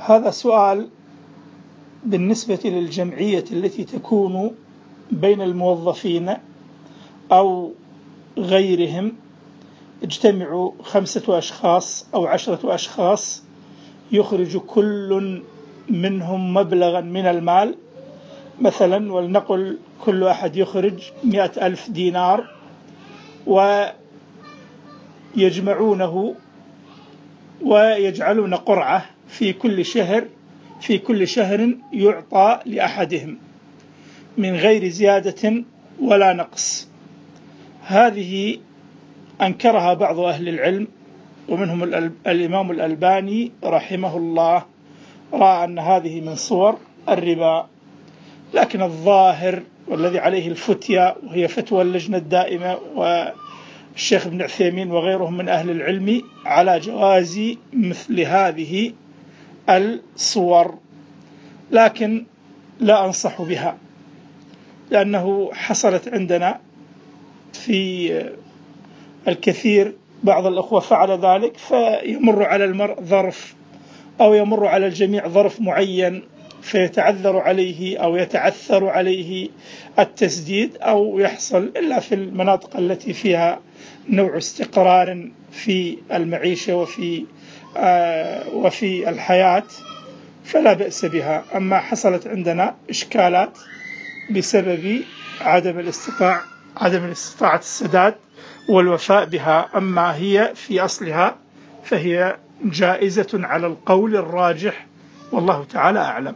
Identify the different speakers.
Speaker 1: هذا سؤال بالنسبة للجمعية التي تكون بين الموظفين أو غيرهم. اجتمعوا خمسة أشخاص أو عشرة أشخاص يخرج كل منهم مبلغا من المال. مثلا ولنقل كل أحد يخرج مئة ألف دينار ويجمعونه ويجعلون قرعة. في كل شهر في كل شهر يعطى لأحدهم من غير زيادة ولا نقص. هذه أنكرها بعض أهل العلم ومنهم الإمام الألباني رحمه الله رأى أن هذه من صور الربا. لكن الظاهر والذي عليه الفتية وهي فتوى اللجنة الدائمة والشيخ ابن عثيمين وغيرهم من أهل العلم على جواز مثل هذه الصور لكن لا أنصح بها لأنه حصلت عندنا في الكثير بعض الأخوة فعل ذلك فيمر على المرء ظرف أو يمر على الجميع ظرف معين فيتعذر عليه أو يتعثر عليه التسديد أو يحصل إلا في المناطق التي فيها نوع استقرار في المعيشة وفي آه وفي الحياة فلا بأس بها. أما حصلت عندنا إشكالات بسبب عدم الاستطاع عدم الاستطاعة السداد والوفاء بها. أما هي في أصلها فهي جائزة على القول الراجح والله تعالى أعلم.